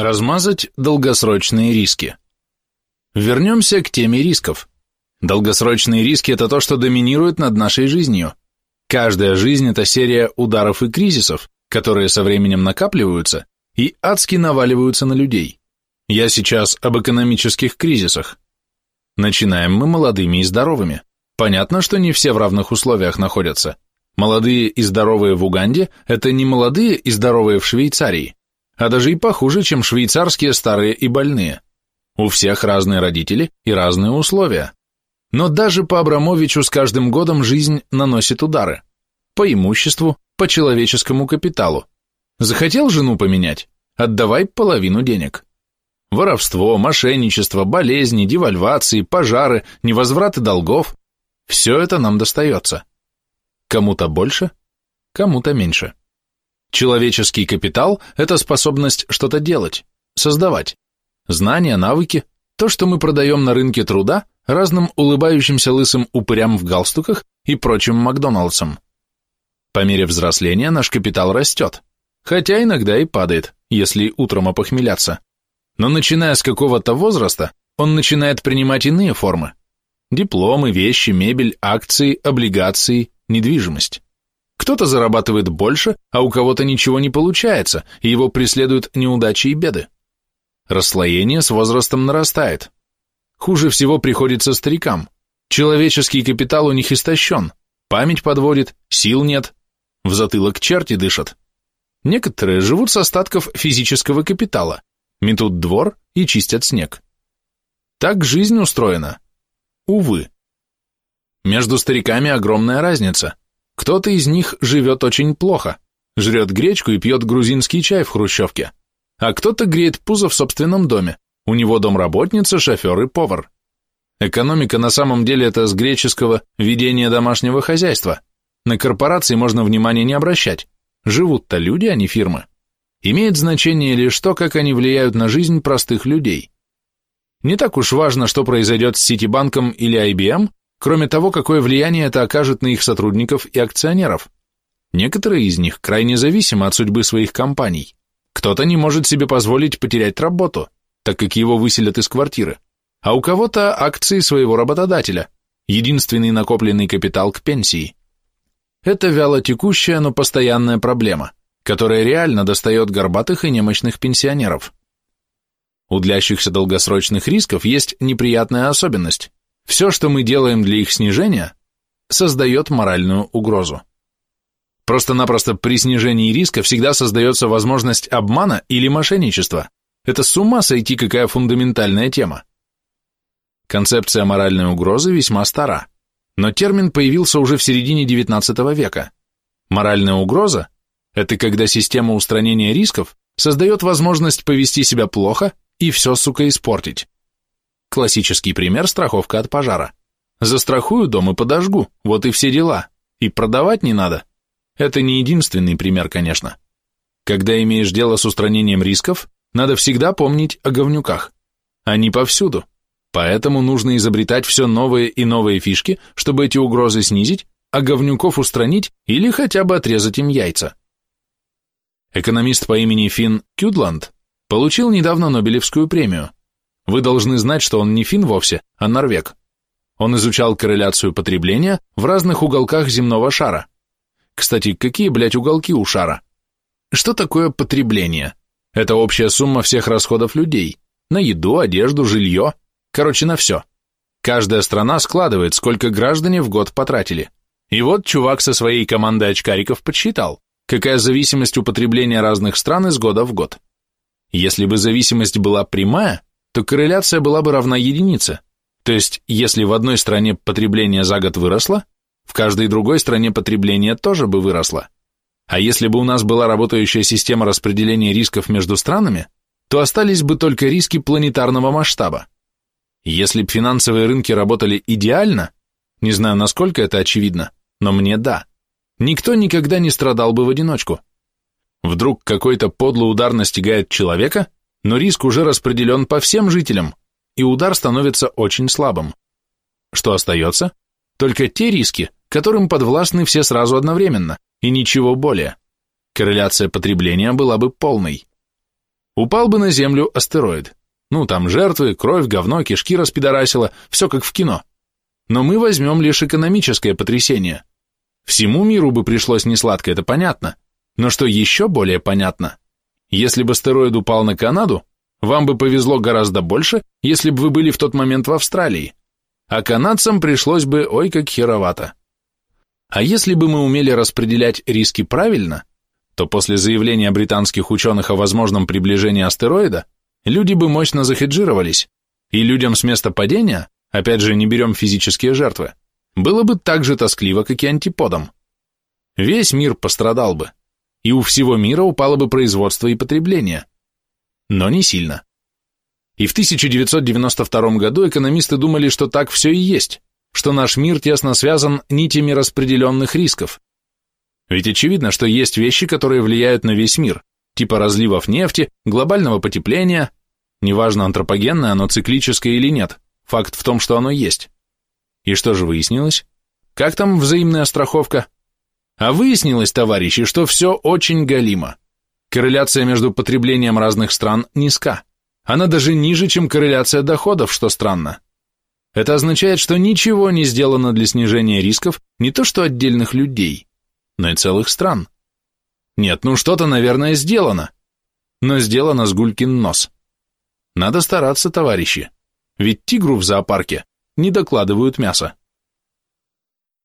Размазать долгосрочные риски. Вернемся к теме рисков. Долгосрочные риски – это то, что доминирует над нашей жизнью. Каждая жизнь – это серия ударов и кризисов, которые со временем накапливаются и адски наваливаются на людей. Я сейчас об экономических кризисах. Начинаем мы молодыми и здоровыми. Понятно, что не все в равных условиях находятся. Молодые и здоровые в Уганде – это не молодые и здоровые в Швейцарии, а даже и похуже, чем швейцарские старые и больные. У всех разные родители и разные условия. Но даже по Абрамовичу с каждым годом жизнь наносит удары. По имуществу, по человеческому капиталу. Захотел жену поменять? Отдавай половину денег. Воровство, мошенничество, болезни, девальвации, пожары, невозвраты долгов – все это нам достается. Кому-то больше, кому-то меньше. Человеческий капитал – это способность что-то делать, создавать. Знания, навыки, то, что мы продаем на рынке труда разным улыбающимся лысым упырям в галстуках и прочим Макдоналдсам. По мере взросления наш капитал растет, хотя иногда и падает, если утром опохмеляться. Но начиная с какого-то возраста, он начинает принимать иные формы. Дипломы, вещи, мебель, акции, облигации, недвижимость. Кто-то зарабатывает больше, а у кого-то ничего не получается, и его преследуют неудачи и беды. Расслоение с возрастом нарастает. Хуже всего приходится старикам. Человеческий капитал у них истощен, память подводит, сил нет, в затылок черти дышат. Некоторые живут с остатков физического капитала, метут двор и чистят снег. Так жизнь устроена. Увы. Между стариками огромная разница. Кто-то из них живет очень плохо, жрет гречку и пьет грузинский чай в хрущевке, а кто-то греет пузо в собственном доме, у него домработница, шофер и повар. Экономика на самом деле это с греческого «ведение домашнего хозяйства». На корпорации можно внимания не обращать. Живут-то люди, а не фирмы. Имеет значение лишь то, как они влияют на жизнь простых людей. Не так уж важно, что произойдет с Ситибанком или IBM, кроме того, какое влияние это окажет на их сотрудников и акционеров. Некоторые из них крайне зависимы от судьбы своих компаний. Кто-то не может себе позволить потерять работу, так как его выселят из квартиры, а у кого-то акции своего работодателя, единственный накопленный капитал к пенсии. Это вяло текущая, но постоянная проблема, которая реально достает горбатых и немощных пенсионеров. У длящихся долгосрочных рисков есть неприятная особенность. Все, что мы делаем для их снижения, создает моральную угрозу. Просто-напросто при снижении риска всегда создается возможность обмана или мошенничества. Это с ума сойти, какая фундаментальная тема. Концепция моральной угрозы весьма стара, но термин появился уже в середине XIX века. Моральная угроза – это когда система устранения рисков создает возможность повести себя плохо и все, сука, испортить. Классический пример – страховка от пожара. Застрахую дом и подожгу, вот и все дела. И продавать не надо. Это не единственный пример, конечно. Когда имеешь дело с устранением рисков, надо всегда помнить о говнюках. Они повсюду. Поэтому нужно изобретать все новые и новые фишки, чтобы эти угрозы снизить, а говнюков устранить или хотя бы отрезать им яйца. Экономист по имени Финн Кюдланд получил недавно Нобелевскую премию – вы должны знать, что он не фин вовсе, а норвег. Он изучал корреляцию потребления в разных уголках земного шара. Кстати, какие, блядь, уголки у шара? Что такое потребление? Это общая сумма всех расходов людей. На еду, одежду, жилье. Короче, на все. Каждая страна складывает, сколько граждане в год потратили. И вот чувак со своей командой очкариков подсчитал, какая зависимость у потребления разных стран из года в год. Если бы зависимость была прямая, то корреляция была бы равна единице. То есть, если в одной стране потребление за год выросло, в каждой другой стране потребление тоже бы выросло. А если бы у нас была работающая система распределения рисков между странами, то остались бы только риски планетарного масштаба. Если бы финансовые рынки работали идеально, не знаю, насколько это очевидно, но мне да, никто никогда не страдал бы в одиночку. Вдруг какой-то подлый удар настигает человека, но риск уже распределен по всем жителям, и удар становится очень слабым. Что остается? Только те риски, которым подвластны все сразу одновременно, и ничего более. Корреляция потребления была бы полной. Упал бы на Землю астероид. Ну, там жертвы, кровь, говно, кишки распидорасило, все как в кино. Но мы возьмем лишь экономическое потрясение. Всему миру бы пришлось несладко, это понятно. Но что еще более понятно, если бы астероид упал на Канаду, вам бы повезло гораздо больше, если бы вы были в тот момент в Австралии. А канадцам пришлось бы ой как херовато. А если бы мы умели распределять риски правильно, то после заявления британских ученых о возможном приближении астероида люди бы мощно захеджировались, и людям с места падения, опять же не берем физические жертвы, было бы так же тоскливо, как и антиподам. Весь мир пострадал бы, и у всего мира упало бы производство и потребление. Но не сильно. И в 1992 году экономисты думали, что так все и есть, что наш мир тесно связан нитями распределенных рисков. Ведь очевидно, что есть вещи, которые влияют на весь мир, типа разливов нефти, глобального потепления, неважно антропогенное оно циклическое или нет, факт в том, что оно есть. И что же выяснилось? Как там взаимная страховка? А выяснилось, товарищи, что все очень галимо. Корреляция между потреблением разных стран низка. Она даже ниже, чем корреляция доходов, что странно. Это означает, что ничего не сделано для снижения рисков не то что отдельных людей, но и целых стран. Нет, ну что-то, наверное, сделано. Но сделано с гулькин нос. Надо стараться, товарищи. Ведь тигру в зоопарке не докладывают мясо.